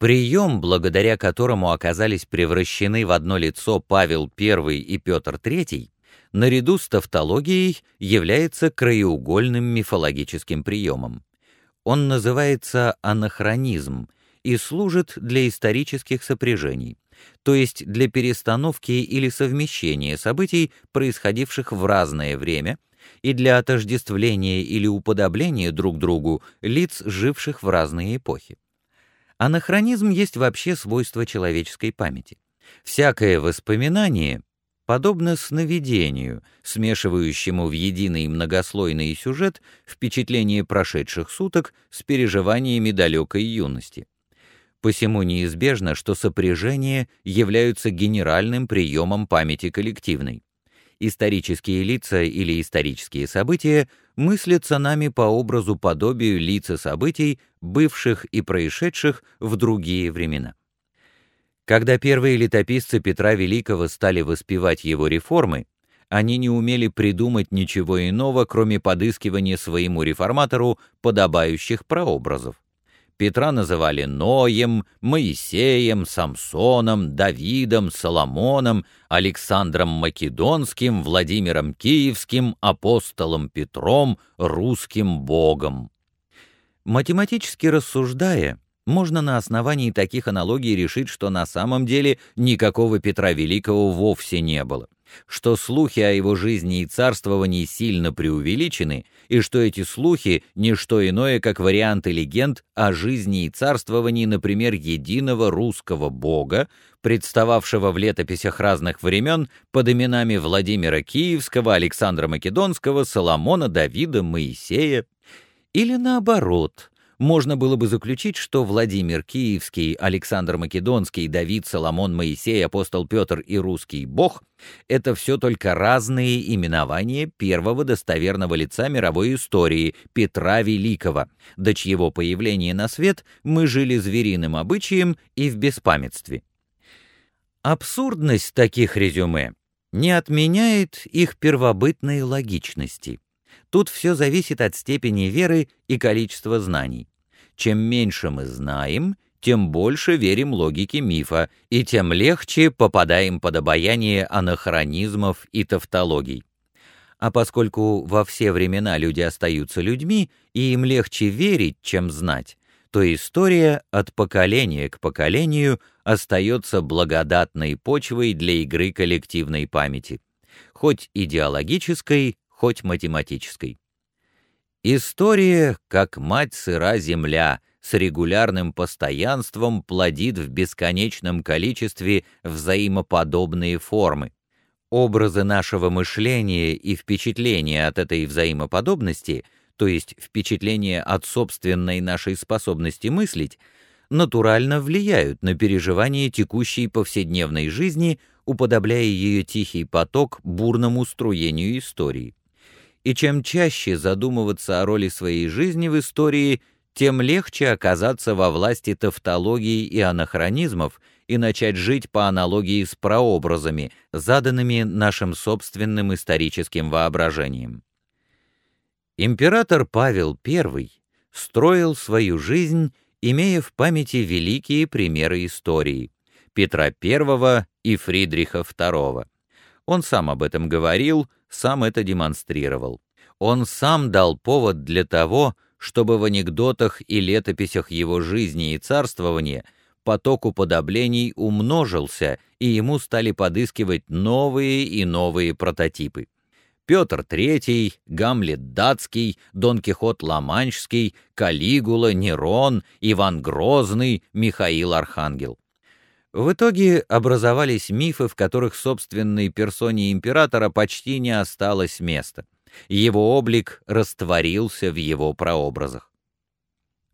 Прием, благодаря которому оказались превращены в одно лицо Павел I и Петр III, наряду с тавтологией является краеугольным мифологическим приемом. Он называется анахронизм и служит для исторических сопряжений, то есть для перестановки или совмещения событий, происходивших в разное время, и для отождествления или уподобления друг другу лиц, живших в разные эпохи. Анахронизм есть вообще свойство человеческой памяти. Всякое воспоминание подобно сновидению, смешивающему в единый многослойный сюжет впечатление прошедших суток с переживаниями далекой юности. Посему неизбежно, что сопряжения являются генеральным приемом памяти коллективной. Исторические лица или исторические события мыслятся нами по образу подобию лиц и событий, бывших и происшедших в другие времена. Когда первые летописцы Петра Великого стали воспевать его реформы, они не умели придумать ничего иного, кроме подыскивания своему реформатору подобающих прообразов. Петра называли Ноем, Моисеем, Самсоном, Давидом, Соломоном, Александром Македонским, Владимиром Киевским, апостолом Петром, русским богом. Математически рассуждая, можно на основании таких аналогий решить, что на самом деле никакого Петра Великого вовсе не было что слухи о его жизни и царствовании сильно преувеличены, и что эти слухи — не что иное, как варианты легенд о жизни и царствовании, например, единого русского бога, представавшего в летописях разных времен под именами Владимира Киевского, Александра Македонского, Соломона, Давида, Моисея, или наоборот — можно было бы заключить, что Владимир Киевский, Александр Македонский, Давид, Соломон, Моисей, апостол Петр и русский бог — это все только разные именования первого достоверного лица мировой истории, Петра Великого, до чьего появления на свет мы жили звериным обычаем и в беспамятстве. Абсурдность таких резюме не отменяет их первобытной логичности. Тут все зависит от степени веры и количества знаний. Чем меньше мы знаем, тем больше верим логике мифа, и тем легче попадаем под обаяние анахронизмов и тавтологий. А поскольку во все времена люди остаются людьми, и им легче верить, чем знать, то история от поколения к поколению остается благодатной почвой для игры коллективной памяти, хоть идеологической, хоть математической. История, как мать сыра земля, с регулярным постоянством плодит в бесконечном количестве взаимоподобные формы. Образы нашего мышления и впечатления от этой взаимоподобности, то есть впечатления от собственной нашей способности мыслить, натурально влияют на переживание текущей повседневной жизни, уподобляя ее тихий поток бурному струению истории и чем чаще задумываться о роли своей жизни в истории, тем легче оказаться во власти тавтологии и анахронизмов и начать жить по аналогии с прообразами, заданными нашим собственным историческим воображением. Император Павел I строил свою жизнь, имея в памяти великие примеры истории Петра I и Фридриха II. Он сам об этом говорил, сам это демонстрировал. Он сам дал повод для того, чтобы в анекдотах и летописях его жизни и царствования поток уподоблений умножился, и ему стали подыскивать новые и новые прототипы. Петр III, Гамлет Датский, Дон Кихот Ламанчский, Калигула, Нерон, Иван Грозный, Михаил Архангел. В итоге образовались мифы, в которых собственной персоне императора почти не осталось места. Его облик растворился в его прообразах.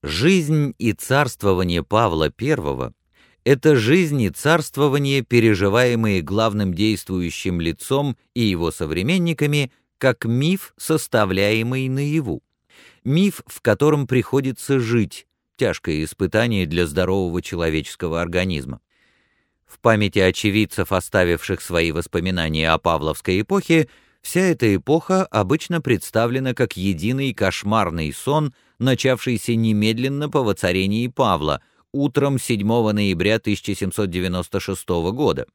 Жизнь и царствование Павла I — это жизнь и царствование, переживаемые главным действующим лицом и его современниками, как миф, составляемый наяву. Миф, в котором приходится жить, тяжкое испытание для здорового человеческого организма. В памяти очевидцев, оставивших свои воспоминания о Павловской эпохе, вся эта эпоха обычно представлена как единый кошмарный сон, начавшийся немедленно по воцарении Павла, утром 7 ноября 1796 года.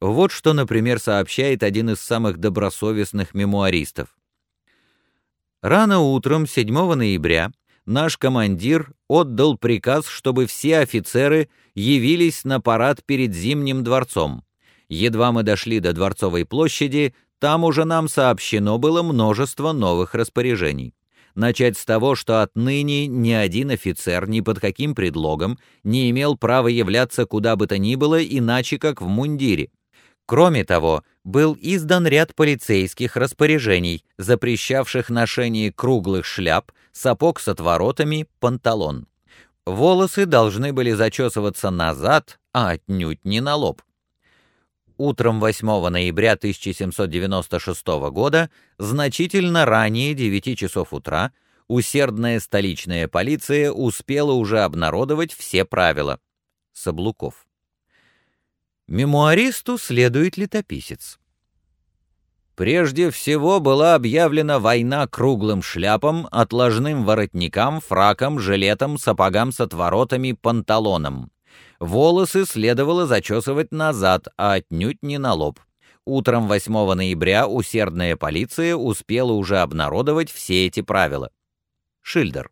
Вот что, например, сообщает один из самых добросовестных мемуаристов. Рано утром 7 ноября наш командир отдал приказ, чтобы все офицеры явились на парад перед Зимним дворцом. Едва мы дошли до Дворцовой площади, там уже нам сообщено было множество новых распоряжений. Начать с того, что отныне ни один офицер ни под каким предлогом не имел права являться куда бы то ни было иначе, как в мундире. Кроме того, был издан ряд полицейских распоряжений, запрещавших ношение круглых шляп, сапог с отворотами, панталон. Волосы должны были зачесываться назад, а отнюдь не на лоб. Утром 8 ноября 1796 года, значительно ранее 9 часов утра, усердная столичная полиция успела уже обнародовать все правила. Соблуков. Мемуаристу следует летописец. Прежде всего была объявлена война круглым шляпам, отложным воротникам, фракам, жилетам, сапогам с отворотами, панталонам. Волосы следовало зачесывать назад, а отнюдь не на лоб. Утром 8 ноября усердная полиция успела уже обнародовать все эти правила. Шильдер.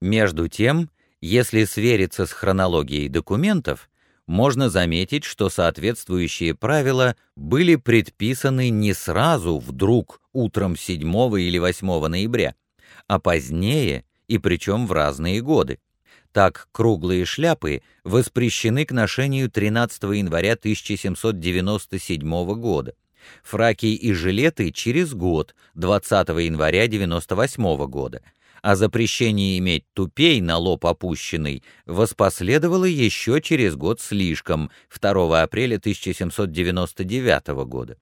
Между тем, если свериться с хронологией документов, можно заметить, что соответствующие правила были предписаны не сразу, вдруг, утром 7 или 8 ноября, а позднее, и причем в разные годы. Так, круглые шляпы воспрещены к ношению 13 января 1797 года, фраки и жилеты через год, 20 января 98 года, а запрещение иметь тупей на лоб опущенный воспоследовало еще через год слишком, 2 апреля 1799 года.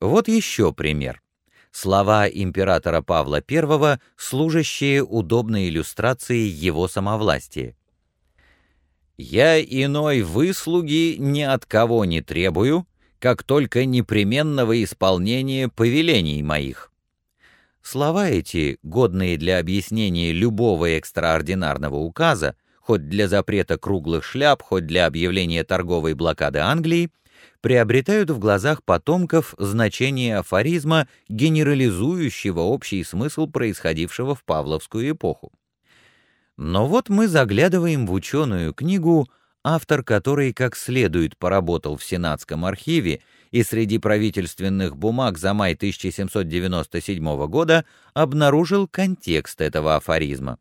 Вот еще пример. Слова императора Павла I, служащие удобной иллюстрацией его самовластия. «Я иной выслуги ни от кого не требую, как только непременного исполнения повелений моих. Слова эти, годные для объяснения любого экстраординарного указа, хоть для запрета круглых шляп, хоть для объявления торговой блокады Англии, приобретают в глазах потомков значение афоризма, генерализующего общий смысл происходившего в Павловскую эпоху. Но вот мы заглядываем в ученую книгу, автор которой как следует поработал в Сенатском архиве и среди правительственных бумаг за май 1797 года обнаружил контекст этого афоризма.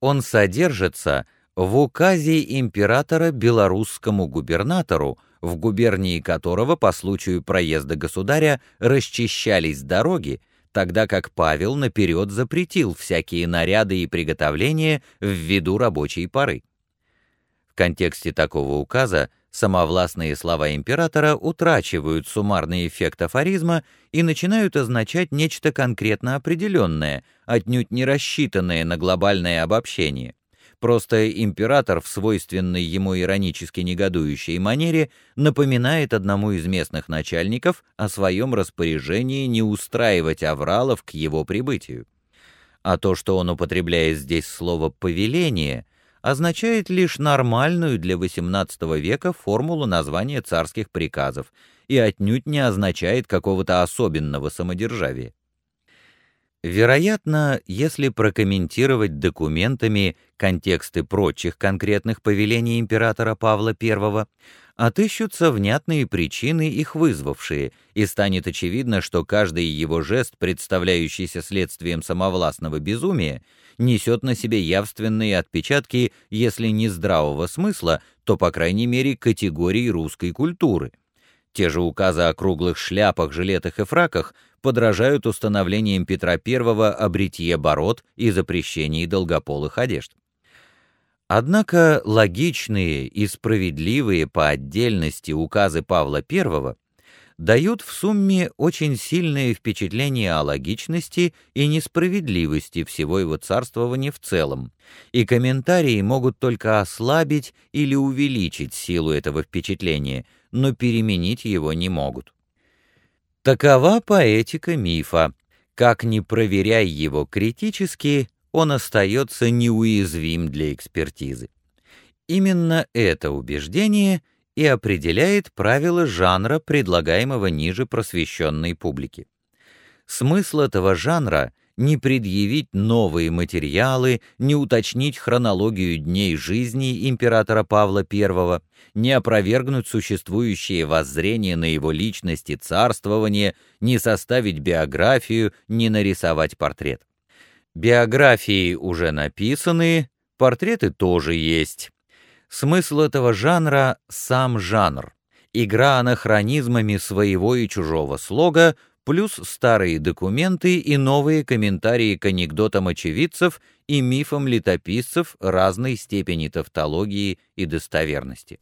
Он содержится в указе императора белорусскому губернатору, в губернии которого по случаю проезда государя расчищались дороги, тогда как Павел наперед запретил всякие наряды и приготовления в виду рабочей поры. В контексте такого указа Самовластные слова императора утрачивают суммарный эффект афоризма и начинают означать нечто конкретно определенное, отнюдь не рассчитанное на глобальное обобщение. Просто император в свойственной ему иронически негодующей манере напоминает одному из местных начальников о своем распоряжении не устраивать авралов к его прибытию. А то, что он употребляет здесь слово «повеление», означает лишь нормальную для XVIII века формулу названия царских приказов и отнюдь не означает какого-то особенного самодержавия. Вероятно, если прокомментировать документами контексты прочих конкретных повелений императора Павла I, отыщутся внятные причины, их вызвавшие, и станет очевидно, что каждый его жест, представляющийся следствием самовластного безумия, несет на себе явственные отпечатки, если не здравого смысла, то, по крайней мере, категории русской культуры. Те же указы о круглых шляпах, жилетах и фраках подражают установлениям Петра I о бритье бород и запрещении долгополых одежд. Однако логичные и справедливые по отдельности указы Павла I дают в сумме очень сильное впечатление о логичности и несправедливости всего его царствования в целом, и комментарии могут только ослабить или увеличить силу этого впечатления, но переменить его не могут. Такова поэтика мифа. Как ни проверяй его критически, он остается неуязвим для экспертизы. Именно это убеждение и определяет правила жанра, предлагаемого ниже просвещенной публике. Смысл этого жанра — не предъявить новые материалы, не уточнить хронологию дней жизни императора Павла I, не опровергнуть существующие воззрения на его личность и царствование, не составить биографию, не нарисовать портрет. Биографии уже написаны, портреты тоже есть. Смысл этого жанра — сам жанр, игра анахронизмами своего и чужого слога, плюс старые документы и новые комментарии к анекдотам очевидцев и мифам летописцев разной степени тавтологии и достоверности.